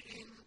شَيْءٍ أَحْصَيْنَاهُ